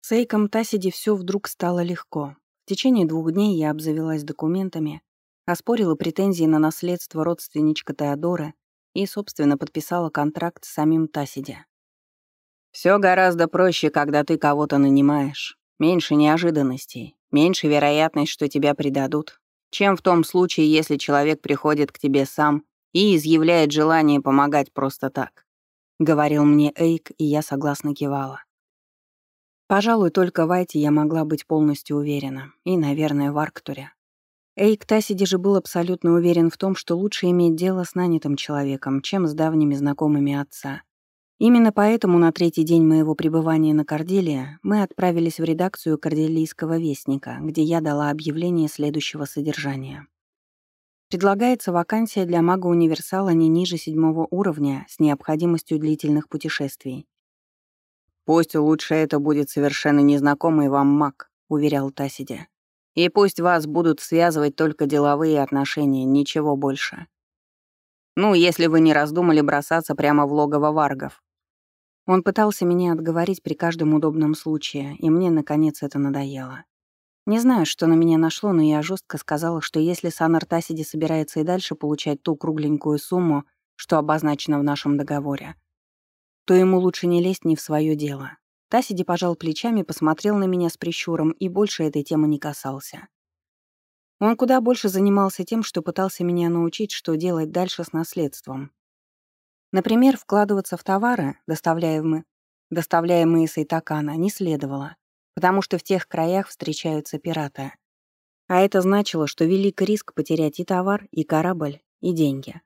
С Эйком Тасиди все вдруг стало легко. В течение двух дней я обзавелась документами, оспорила претензии на наследство родственничка Теодора и, собственно, подписала контракт с самим Тасиди. Все гораздо проще, когда ты кого-то нанимаешь. Меньше неожиданностей, меньше вероятность, что тебя предадут, чем в том случае, если человек приходит к тебе сам и изъявляет желание помогать просто так. Говорил мне Эйк, и я согласно кивала. Пожалуй, только в Айте я могла быть полностью уверена. И, наверное, в Арктуре. Эйк Тасиди же был абсолютно уверен в том, что лучше иметь дело с нанятым человеком, чем с давними знакомыми отца. Именно поэтому на третий день моего пребывания на Корделия мы отправились в редакцию Корделийского вестника, где я дала объявление следующего содержания. Предлагается вакансия для мага-универсала не ниже седьмого уровня с необходимостью длительных путешествий. «Пусть лучше это будет совершенно незнакомый вам маг», — уверял Тасиди. «И пусть вас будут связывать только деловые отношения, ничего больше. Ну, если вы не раздумали бросаться прямо в логово варгов, он пытался меня отговорить при каждом удобном случае, и мне, наконец, это надоело. Не знаю, что на меня нашло, но я жестко сказала, что если Санар Тасиди собирается и дальше получать ту кругленькую сумму, что обозначено в нашем договоре, то ему лучше не лезть не в свое дело. Тасиди пожал плечами, посмотрел на меня с прищуром и больше этой темы не касался. Он куда больше занимался тем, что пытался меня научить, что делать дальше с наследством, Например, вкладываться в товары, доставляемые, доставляемые с Итакана, не следовало, потому что в тех краях встречаются пираты. А это значило, что велик риск потерять и товар, и корабль, и деньги.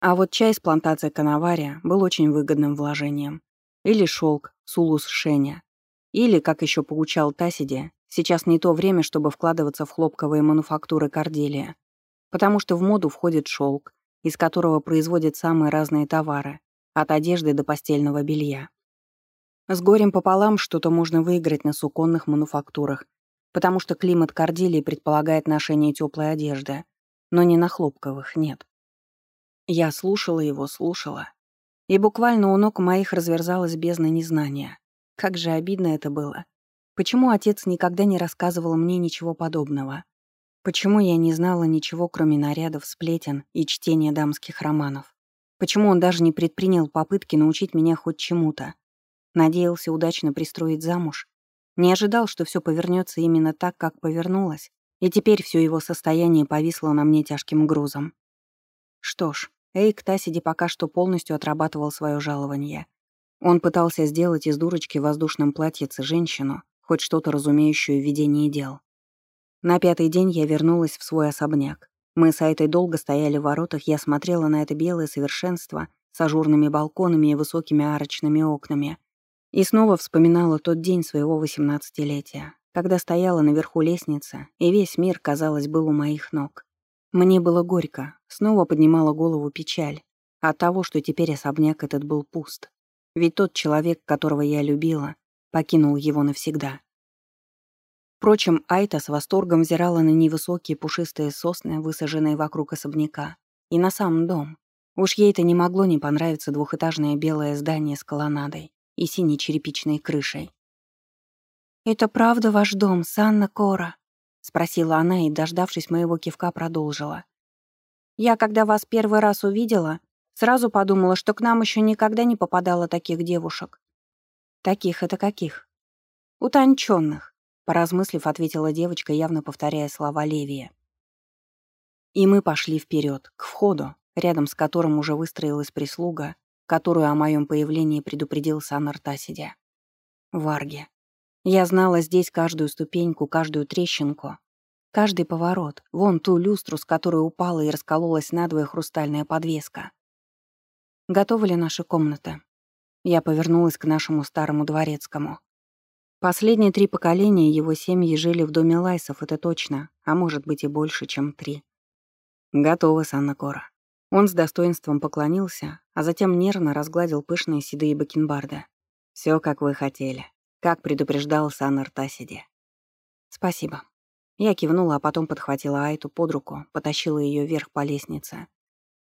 А вот чай с плантации Канавария был очень выгодным вложением. Или шелк, сулус Шеня. Или, как еще поучал Тасиди, сейчас не то время, чтобы вкладываться в хлопковые мануфактуры Корделия, потому что в моду входит шелк, из которого производят самые разные товары, от одежды до постельного белья. С горем пополам что-то можно выиграть на суконных мануфактурах, потому что климат Кордилии предполагает ношение теплой одежды, но не на хлопковых, нет. Я слушала его, слушала. И буквально у ног моих разверзалась бездна незнания. Как же обидно это было. Почему отец никогда не рассказывал мне ничего подобного? Почему я не знала ничего, кроме нарядов, сплетен и чтения дамских романов? Почему он даже не предпринял попытки научить меня хоть чему-то? Надеялся удачно пристроить замуж? Не ожидал, что все повернется именно так, как повернулось, и теперь все его состояние повисло на мне тяжким грузом. Что ж, Эйк Тасиди пока что полностью отрабатывал свое жалование. Он пытался сделать из дурочки в воздушном платьице женщину, хоть что-то разумеющую в ведении дел. На пятый день я вернулась в свой особняк. Мы с Айтой долго стояли в воротах, я смотрела на это белое совершенство с ажурными балконами и высокими арочными окнами. И снова вспоминала тот день своего восемнадцатилетия, когда стояла наверху лестницы, и весь мир, казалось, был у моих ног. Мне было горько, снова поднимала голову печаль от того, что теперь особняк этот был пуст. Ведь тот человек, которого я любила, покинул его навсегда. Впрочем, Айта с восторгом взирала на невысокие пушистые сосны, высаженные вокруг особняка, и на сам дом. Уж ей-то не могло не понравиться двухэтажное белое здание с колоннадой и синей черепичной крышей. «Это правда ваш дом, Санна Кора?» — спросила она и, дождавшись моего кивка, продолжила. «Я, когда вас первый раз увидела, сразу подумала, что к нам еще никогда не попадало таких девушек». «Таких это каких?» «Утонченных. Поразмыслив, ответила девочка, явно повторяя слова Левия. И мы пошли вперед, к входу, рядом с которым уже выстроилась прислуга, которую о моем появлении предупредил Санар Тасидя. Варги. Я знала здесь каждую ступеньку, каждую трещинку, каждый поворот, вон ту люстру, с которой упала и раскололась надвое хрустальная подвеска. Готовы ли наши комнаты? Я повернулась к нашему старому дворецкому. Последние три поколения его семьи жили в доме Лайсов, это точно, а может быть и больше, чем три. Готово, Санна Кора. Он с достоинством поклонился, а затем нервно разгладил пышные седые бакенбарды. Все, как вы хотели. Как предупреждал Саннар Тасиди. Спасибо. Я кивнула, а потом подхватила Айту под руку, потащила ее вверх по лестнице.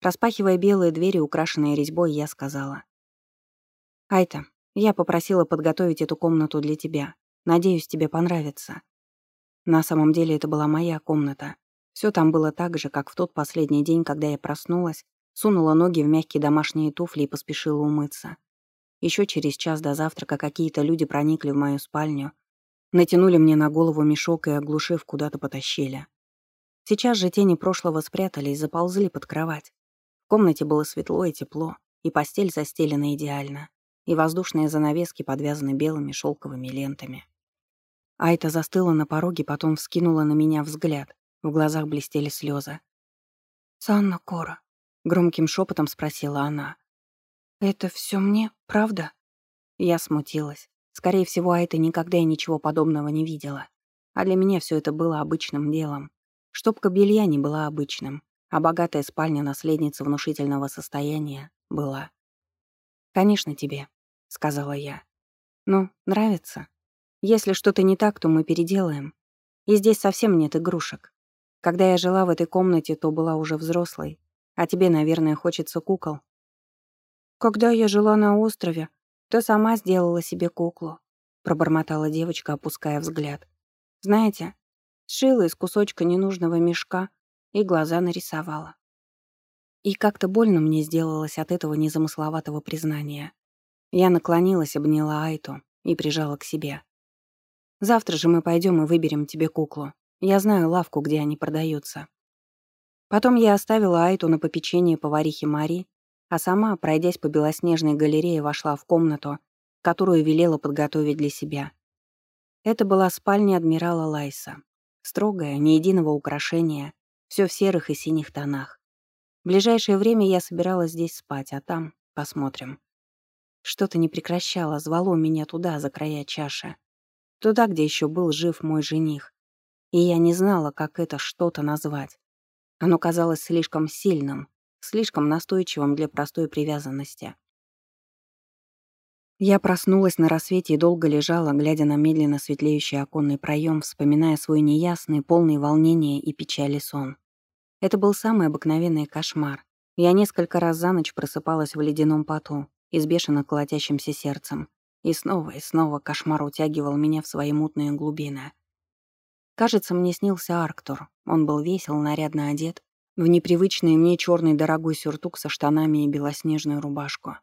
Распахивая белые двери, украшенные резьбой, я сказала. «Айта, я попросила подготовить эту комнату для тебя. Надеюсь, тебе понравится». На самом деле это была моя комната. Все там было так же, как в тот последний день, когда я проснулась, сунула ноги в мягкие домашние туфли и поспешила умыться. Еще через час до завтрака какие-то люди проникли в мою спальню, натянули мне на голову мешок и, оглушив, куда-то потащили. Сейчас же тени прошлого спрятались, заползли под кровать. В комнате было светло и тепло, и постель застелена идеально, и воздушные занавески подвязаны белыми шелковыми лентами. Айта застыла на пороге, потом вскинула на меня взгляд. В глазах блестели слезы. «Санна Кора», — громким шепотом спросила она. «Это все мне, правда?» Я смутилась. Скорее всего, Айта никогда и ничего подобного не видела. А для меня все это было обычным делом. Штопка белья не была обычным, а богатая спальня наследницы внушительного состояния была. «Конечно, тебе», — сказала я. «Ну, нравится?» Если что-то не так, то мы переделаем. И здесь совсем нет игрушек. Когда я жила в этой комнате, то была уже взрослой. А тебе, наверное, хочется кукол. Когда я жила на острове, то сама сделала себе куклу. Пробормотала девочка, опуская взгляд. Знаете, сшила из кусочка ненужного мешка и глаза нарисовала. И как-то больно мне сделалось от этого незамысловатого признания. Я наклонилась, обняла Айту и прижала к себе. Завтра же мы пойдем и выберем тебе куклу. Я знаю лавку, где они продаются. Потом я оставила Айту на попечение поварихи Мари, а сама, пройдясь по белоснежной галерее, вошла в комнату, которую велела подготовить для себя. Это была спальня адмирала Лайса. Строгая, ни единого украшения, все в серых и синих тонах. В ближайшее время я собиралась здесь спать, а там посмотрим. Что-то не прекращало, звало меня туда, за края чаши. Туда, где еще был жив мой жених. И я не знала, как это что-то назвать. Оно казалось слишком сильным, слишком настойчивым для простой привязанности. Я проснулась на рассвете и долго лежала, глядя на медленно светлеющий оконный проем, вспоминая свой неясный, полный волнения и печали сон. Это был самый обыкновенный кошмар. Я несколько раз за ночь просыпалась в ледяном поту и с бешено колотящимся сердцем. И снова и снова кошмар утягивал меня в свои мутные глубины. Кажется, мне снился Арктур. Он был весел, нарядно одет, в непривычный мне черный дорогой сюртук со штанами и белоснежную рубашку.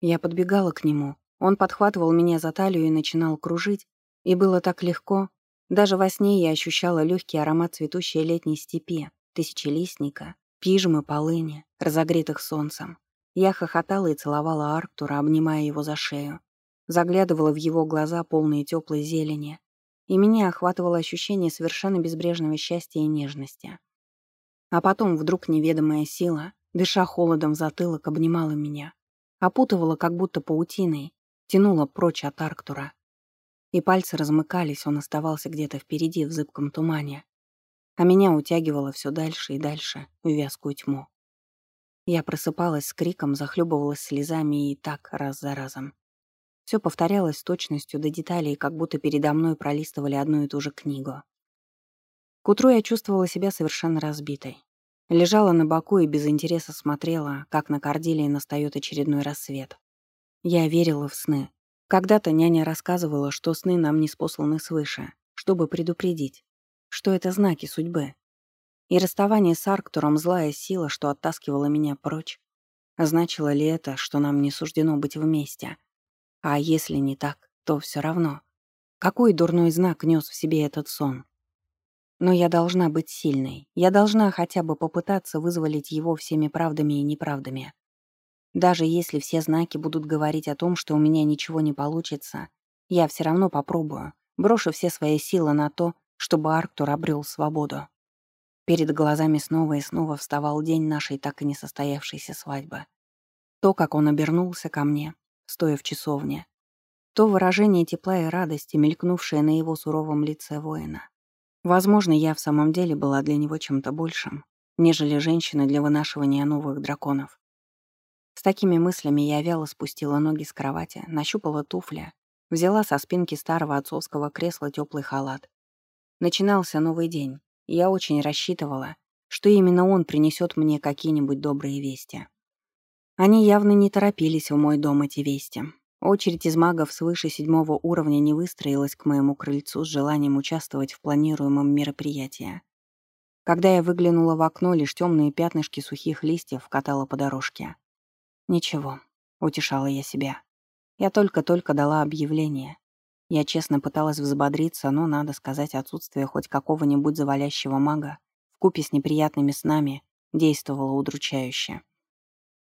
Я подбегала к нему, он подхватывал меня за талию и начинал кружить, и было так легко. Даже во сне я ощущала легкий аромат цветущей летней степи, тысячелистника, пижмы, полыни, разогретых солнцем. Я хохотала и целовала Арктура, обнимая его за шею заглядывала в его глаза, полные теплой зелени, и меня охватывало ощущение совершенно безбрежного счастья и нежности. А потом вдруг неведомая сила, дыша холодом в затылок, обнимала меня, опутывала как будто паутиной, тянула прочь от Арктура. И пальцы размыкались, он оставался где-то впереди в зыбком тумане, а меня утягивало все дальше и дальше в вязкую тьму. Я просыпалась с криком, захлебывалась слезами и так раз за разом. Все повторялось с точностью до деталей, как будто передо мной пролистывали одну и ту же книгу. К утру я чувствовала себя совершенно разбитой. Лежала на боку и без интереса смотрела, как на Корделии настает очередной рассвет. Я верила в сны. Когда-то няня рассказывала, что сны нам не спосланы свыше, чтобы предупредить, что это знаки судьбы. И расставание с Арктуром — злая сила, что оттаскивала меня прочь. Значило ли это, что нам не суждено быть вместе — а если не так, то все равно. Какой дурной знак нес в себе этот сон? Но я должна быть сильной. Я должна хотя бы попытаться вызволить его всеми правдами и неправдами. Даже если все знаки будут говорить о том, что у меня ничего не получится, я все равно попробую, брошу все свои силы на то, чтобы Арктур обрел свободу. Перед глазами снова и снова вставал день нашей так и не состоявшейся свадьбы. То, как он обернулся ко мне, стоя в часовне. То выражение тепла и радости, мелькнувшее на его суровом лице воина. Возможно, я в самом деле была для него чем-то большим, нежели женщина для вынашивания новых драконов. С такими мыслями я вяло спустила ноги с кровати, нащупала туфли, взяла со спинки старого отцовского кресла теплый халат. Начинался новый день, и я очень рассчитывала, что именно он принесет мне какие-нибудь добрые вести. Они явно не торопились в мой дом эти вести. Очередь из магов свыше седьмого уровня не выстроилась к моему крыльцу с желанием участвовать в планируемом мероприятии. Когда я выглянула в окно, лишь темные пятнышки сухих листьев катала по дорожке. «Ничего», — утешала я себя. Я только-только дала объявление. Я честно пыталась взбодриться, но, надо сказать, отсутствие хоть какого-нибудь завалящего мага в купе с неприятными снами действовало удручающе.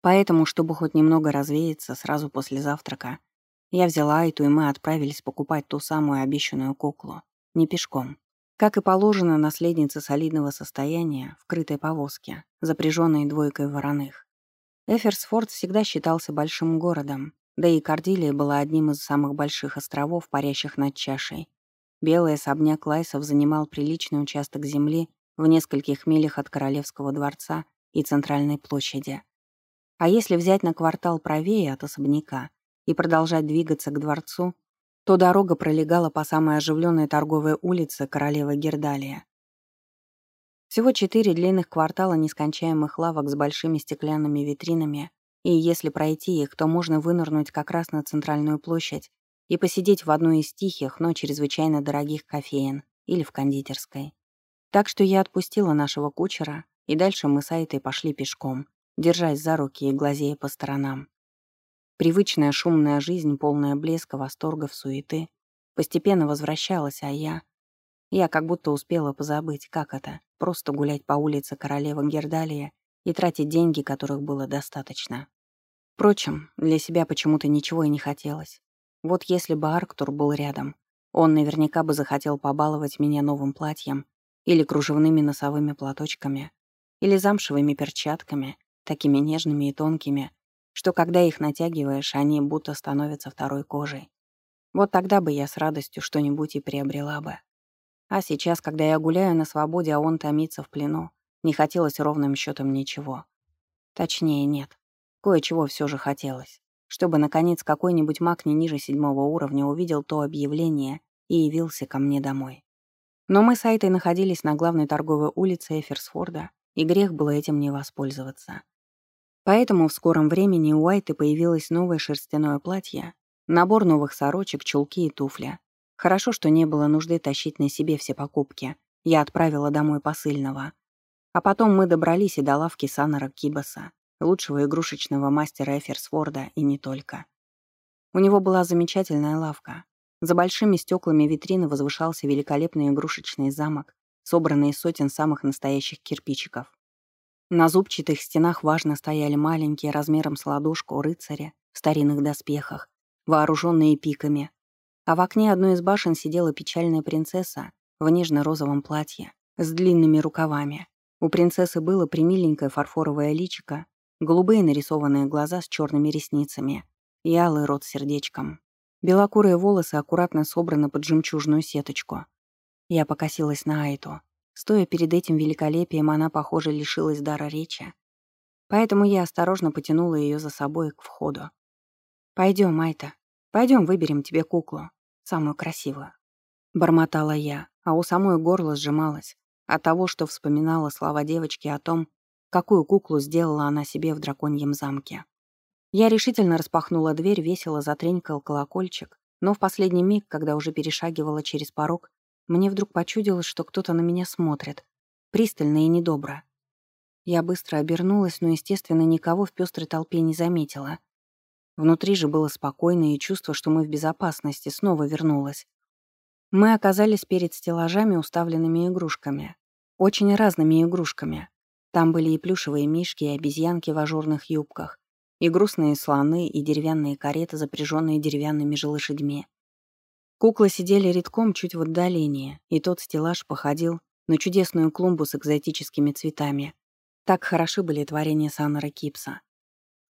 Поэтому, чтобы хоть немного развеяться сразу после завтрака, я взяла Айту, и мы отправились покупать ту самую обещанную куклу. Не пешком. Как и положено наследнице солидного состояния в крытой повозке, запряженной двойкой вороных. Эферсфорд всегда считался большим городом, да и Кордилия была одним из самых больших островов, парящих над чашей. Белый особняк Лайсов занимал приличный участок земли в нескольких милях от Королевского дворца и Центральной площади. А если взять на квартал правее от особняка и продолжать двигаться к дворцу, то дорога пролегала по самой оживленной торговой улице Королевы Гердалия. Всего четыре длинных квартала нескончаемых лавок с большими стеклянными витринами, и если пройти их, то можно вынырнуть как раз на центральную площадь и посидеть в одной из тихих, но чрезвычайно дорогих кофеен или в кондитерской. Так что я отпустила нашего кучера, и дальше мы с Айтой пошли пешком, держась за руки и глазея по сторонам. Привычная шумная жизнь, полная блеска, восторгов, суеты, постепенно возвращалась, а я... Я как будто успела позабыть, как это — просто гулять по улице королевы Гердалия и тратить деньги, которых было достаточно. Впрочем, для себя почему-то ничего и не хотелось. Вот если бы Арктур был рядом, он наверняка бы захотел побаловать меня новым платьем или кружевными носовыми платочками, или замшевыми перчатками, такими нежными и тонкими, что когда их натягиваешь, они будто становятся второй кожей. Вот тогда бы я с радостью что-нибудь и приобрела бы. А сейчас, когда я гуляю на свободе, а он томится в плену, не хотелось ровным счетом ничего. Точнее, нет. Кое-чего все же хотелось. Чтобы, наконец, какой-нибудь маг не ниже седьмого уровня увидел то объявление и явился ко мне домой. Но мы с Айтой находились на главной торговой улице Эферсфорда, и грех было этим не воспользоваться. Поэтому в скором времени у Уайты появилось новое шерстяное платье, набор новых сорочек, чулки и туфли. Хорошо, что не было нужды тащить на себе все покупки. Я отправила домой посыльного. А потом мы добрались и до лавки Санара Кибаса, лучшего игрушечного мастера Эферсфорда и не только. У него была замечательная лавка. За большими стеклами витрины возвышался великолепный игрушечный замок, собранный из сотен самых настоящих кирпичиков. На зубчатых стенах важно стояли маленькие размером с ладошку рыцари в старинных доспехах, вооруженные пиками. А в окне одной из башен сидела печальная принцесса в нежно-розовом платье с длинными рукавами. У принцессы было примиленькое фарфоровое личико, голубые нарисованные глаза с черными ресницами и алый рот с сердечком. Белокурые волосы аккуратно собраны под жемчужную сеточку. Я покосилась на Айту. Стоя перед этим великолепием, она, похоже, лишилась дара речи. Поэтому я осторожно потянула ее за собой к входу. Пойдем, Айта, пойдем выберем тебе куклу, самую красивую. Бормотала я, а у самой горло сжималось от того, что вспоминала слова девочки о том, какую куклу сделала она себе в драконьем замке. Я решительно распахнула дверь, весело затренькал колокольчик, но в последний миг, когда уже перешагивала через порог, мне вдруг почудилось, что кто-то на меня смотрит. Пристально и недобро. Я быстро обернулась, но, естественно, никого в пестрой толпе не заметила. Внутри же было спокойно, и чувство, что мы в безопасности, снова вернулось. Мы оказались перед стеллажами, уставленными игрушками. Очень разными игрушками. Там были и плюшевые мишки, и обезьянки в ажурных юбках, и грустные слоны, и деревянные кареты, запряженные деревянными же лошадьми. Куклы сидели редком чуть в отдалении, и тот стеллаж походил на чудесную клумбу с экзотическими цветами. Так хороши были творения Саннера Кипса.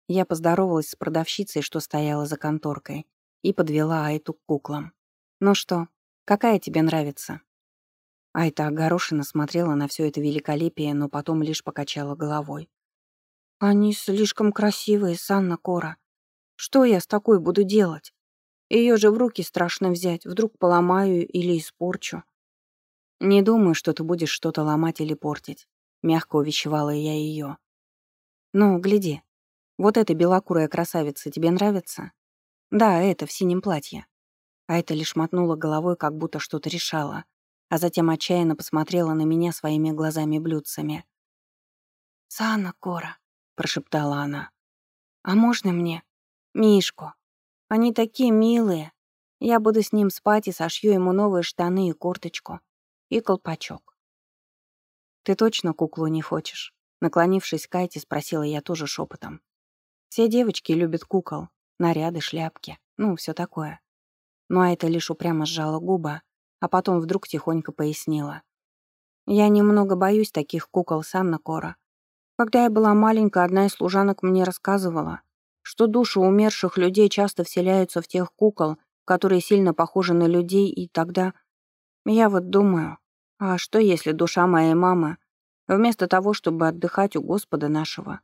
Я поздоровалась с продавщицей, что стояла за конторкой, и подвела Айту к куклам. «Ну что, какая тебе нравится?» Айта огорошенно смотрела на все это великолепие, но потом лишь покачала головой. «Они слишком красивые, Санна Кора. Что я с такой буду делать?» Ее же в руки страшно взять, вдруг поломаю или испорчу. Не думаю, что ты будешь что-то ломать или портить. Мягко увещевала я ее. Ну, гляди. Вот эта белокурая красавица тебе нравится? Да, это в синем платье. А это лишь мотнула головой, как будто что-то решала, а затем отчаянно посмотрела на меня своими глазами-блюдцами. «Сана, Кора», — прошептала она. «А можно мне? Мишку? Они такие милые. Я буду с ним спать и сошью ему новые штаны и курточку. И колпачок». «Ты точно куклу не хочешь?» Наклонившись к Кайте, спросила я тоже шепотом. «Все девочки любят кукол, наряды, шляпки, ну, все такое». Ну, это лишь упрямо сжала губы, а потом вдруг тихонько пояснила. «Я немного боюсь таких кукол, Санна Кора. Когда я была маленькая, одна из служанок мне рассказывала, что души умерших людей часто вселяются в тех кукол, которые сильно похожи на людей, и тогда... Я вот думаю, а что если душа моей мамы, вместо того, чтобы отдыхать у Господа нашего,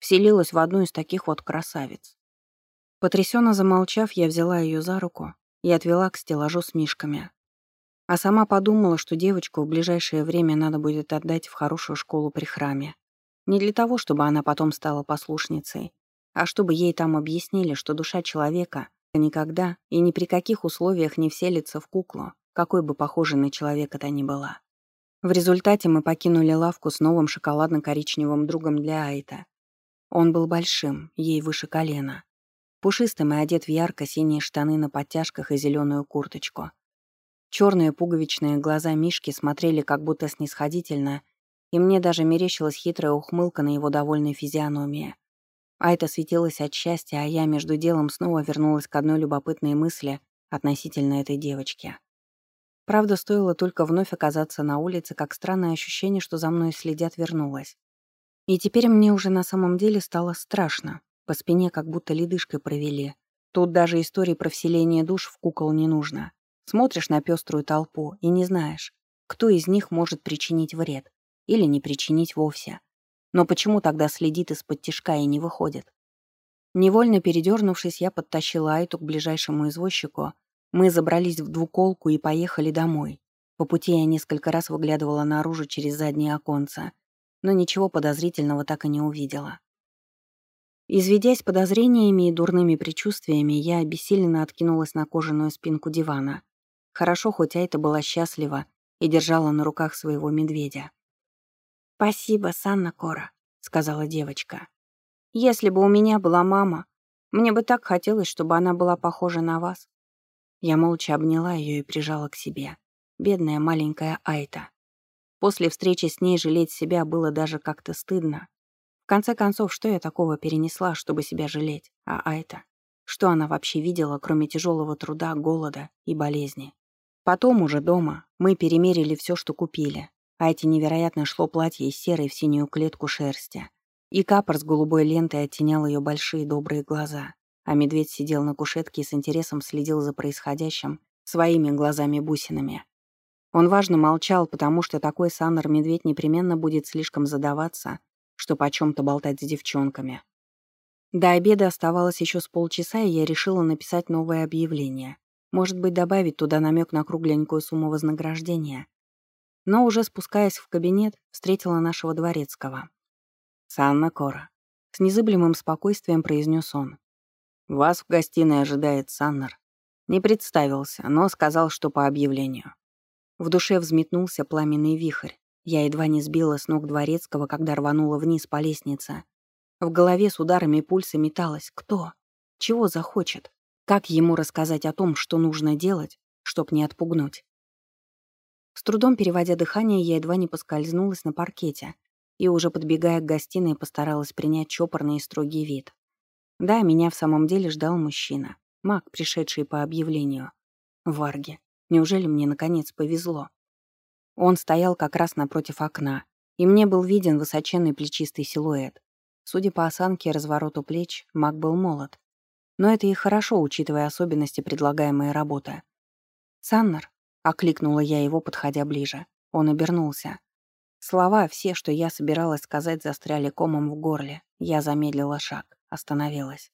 вселилась в одну из таких вот красавиц? Потрясенно замолчав, я взяла ее за руку и отвела к стеллажу с мишками. А сама подумала, что девочку в ближайшее время надо будет отдать в хорошую школу при храме. Не для того, чтобы она потом стала послушницей, а чтобы ей там объяснили, что душа человека никогда и ни при каких условиях не вселится в куклу, какой бы похожей на человека та ни была. В результате мы покинули лавку с новым шоколадно-коричневым другом для Айта. Он был большим, ей выше колена. Пушистым и одет в ярко-синие штаны на подтяжках и зеленую курточку. Черные пуговичные глаза Мишки смотрели как будто снисходительно, и мне даже мерещилась хитрая ухмылка на его довольной физиономии. А это светилось от счастья, а я между делом снова вернулась к одной любопытной мысли относительно этой девочки. Правда, стоило только вновь оказаться на улице, как странное ощущение, что за мной следят, вернулось. И теперь мне уже на самом деле стало страшно. По спине как будто ледышкой провели. Тут даже истории про вселение душ в кукол не нужно. Смотришь на пеструю толпу и не знаешь, кто из них может причинить вред или не причинить вовсе. Но почему тогда следит из-под тишка и не выходит? Невольно передернувшись, я подтащила Айту к ближайшему извозчику. Мы забрались в двуколку и поехали домой. По пути я несколько раз выглядывала наружу через заднее оконце, но ничего подозрительного так и не увидела. Изведясь подозрениями и дурными предчувствиями, я обессиленно откинулась на кожаную спинку дивана. Хорошо, хоть Айта была счастлива и держала на руках своего медведя. «Спасибо, Санна Кора», — сказала девочка. «Если бы у меня была мама, мне бы так хотелось, чтобы она была похожа на вас». Я молча обняла ее и прижала к себе. Бедная маленькая Айта. После встречи с ней жалеть себя было даже как-то стыдно. В конце концов, что я такого перенесла, чтобы себя жалеть? А Айта? Что она вообще видела, кроме тяжелого труда, голода и болезни? Потом уже дома мы перемерили все, что купили. А эти невероятно шло платье из серой в синюю клетку шерсти. И капор с голубой лентой оттенял ее большие добрые глаза. А медведь сидел на кушетке и с интересом следил за происходящим своими глазами-бусинами. Он важно молчал, потому что такой Саннер-медведь непременно будет слишком задаваться, чтобы о чем то болтать с девчонками. До обеда оставалось еще с полчаса, и я решила написать новое объявление. Может быть, добавить туда намек на кругленькую сумму вознаграждения. Но уже спускаясь в кабинет, встретила нашего дворецкого. «Санна Кора», — с незыблемым спокойствием произнес он. «Вас в гостиной ожидает Саннер. Не представился, но сказал, что по объявлению». В душе взметнулся пламенный вихрь. Я едва не сбила с ног дворецкого, когда рванула вниз по лестнице. В голове с ударами пульса металась. Кто? Чего захочет? Как ему рассказать о том, что нужно делать, чтоб не отпугнуть? С трудом переводя дыхание, я едва не поскользнулась на паркете и, уже подбегая к гостиной, постаралась принять чопорный и строгий вид. Да, меня в самом деле ждал мужчина, маг, пришедший по объявлению. Варги. Неужели мне, наконец, повезло? Он стоял как раз напротив окна, и мне был виден высоченный плечистый силуэт. Судя по осанке и развороту плеч, маг был молод, но это и хорошо, учитывая особенности предлагаемой работы. «Саннер», — окликнула я его, подходя ближе. Он обернулся. Слова, все, что я собиралась сказать, застряли комом в горле. Я замедлила шаг, остановилась.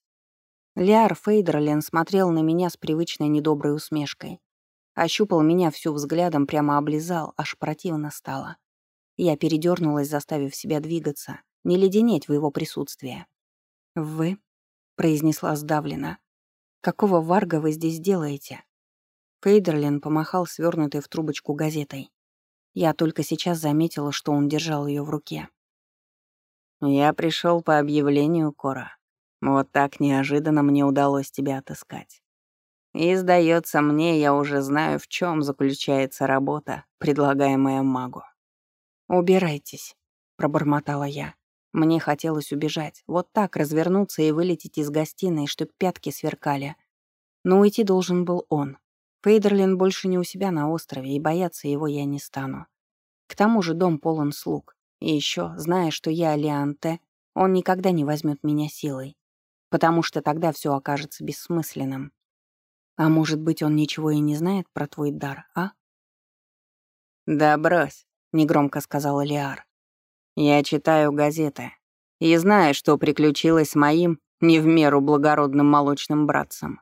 Лиар Фейдерлен смотрел на меня с привычной недоброй усмешкой. Ощупал меня всю взглядом, прямо облизал, аж противно стало. Я передернулась, заставив себя двигаться, не леденеть в его присутствии. «Вы?» произнесла сдавленно. Какого варга вы здесь делаете?» Фейдерлин помахал свернутой в трубочку газетой. Я только сейчас заметила, что он держал ее в руке. «Я пришел по объявлению, Кора. Вот так неожиданно мне удалось тебя отыскать. И, сдается мне, я уже знаю, в чем заключается работа, предлагаемая магу». «Убирайтесь», — пробормотала я. Мне хотелось убежать, вот так развернуться и вылететь из гостиной, чтоб пятки сверкали. Но уйти должен был он. Фейдерлин больше не у себя на острове, и бояться его я не стану. К тому же дом полон слуг. И еще, зная, что я Алианте, он никогда не возьмет меня силой, потому что тогда все окажется бессмысленным. А может быть, он ничего и не знает про твой дар, а? «Да брось», — негромко сказал Лиар. «Я читаю газеты и знаю, что приключилось с моим не в меру благородным молочным братцем.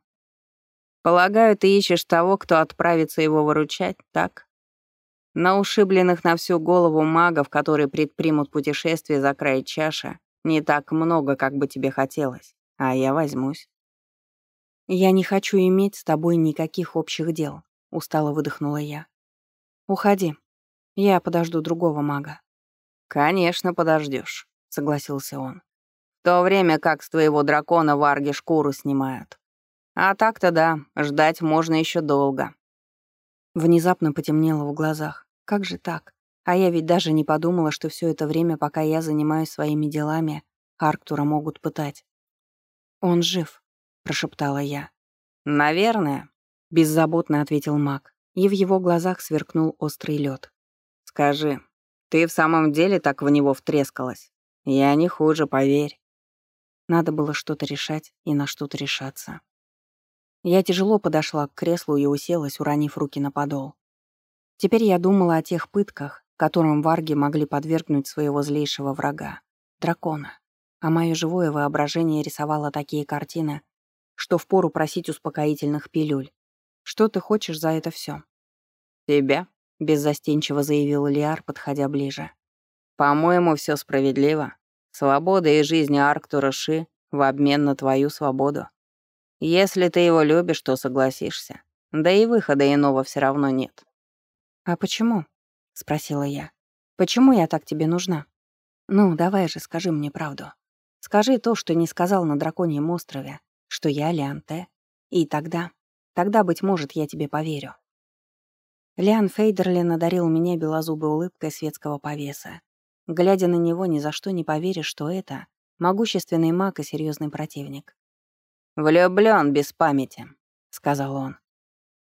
Полагаю, ты ищешь того, кто отправится его выручать, так? На ушибленных на всю голову магов, которые предпримут путешествие за край чаши, не так много, как бы тебе хотелось, а я возьмусь. «Я не хочу иметь с тобой никаких общих дел», — устало выдохнула я. «Уходи. Я подожду другого мага». «Конечно, подождешь, согласился он. «В то время как с твоего дракона варги шкуру снимают. А так-то да, ждать можно еще долго. Внезапно потемнело в глазах. Как же так? А я ведь даже не подумала, что все это время, пока я занимаюсь своими делами, Арктура могут пытать. «Он жив», — прошептала я. «Наверное», — беззаботно ответил маг, и в его глазах сверкнул острый лед. «Скажи, ты в самом деле так в него втрескалась? Я не хуже, поверь». Надо было что-то решать и на что-то решаться. Я тяжело подошла к креслу и уселась, уронив руки на подол. Теперь я думала о тех пытках, которым варги могли подвергнуть своего злейшего врага — дракона. А мое живое воображение рисовало такие картины, что впору просить успокоительных пилюль. Что ты хочешь за это все? «Тебя», — беззастенчиво заявил Лиар, подходя ближе. «По-моему, все справедливо. Свобода и жизнь Арктура Ши в обмен на твою свободу. Если ты его любишь, то согласишься. Да и выхода иного все равно нет». «А почему?» — спросила я. «Почему я так тебе нужна? Ну, давай же, скажи мне правду. Скажи то, что не сказал на Драконьем острове, что я Лианте. И тогда, тогда, быть может, я тебе поверю». Лиан Фейдерлин одарил меня белозубой улыбкой светского повеса. Глядя на него, ни за что не поверишь, что это могущественный маг и серьезный противник. «Влюблён без памяти», — сказал он.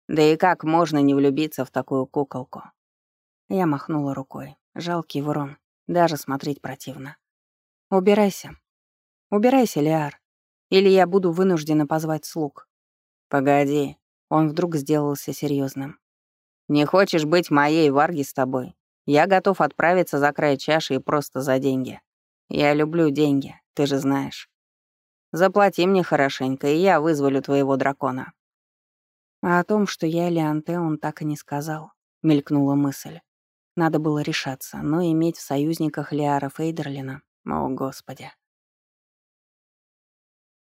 «Да и как можно не влюбиться в такую куколку?» Я махнула рукой. Жалкий ворон. Даже смотреть противно. «Убирайся. Убирайся, Лиар. Или я буду вынуждена позвать слуг». «Погоди». Он вдруг сделался серьезным. «Не хочешь быть моей Варги с тобой? Я готов отправиться за край чаши и просто за деньги. Я люблю деньги, ты же знаешь. Заплати мне хорошенько, и я вызволю твоего дракона». А о том, что я Леонте, он так и не сказал, мелькнула мысль. Надо было решаться, но иметь в союзниках Лиара Фейдерлина, о господи.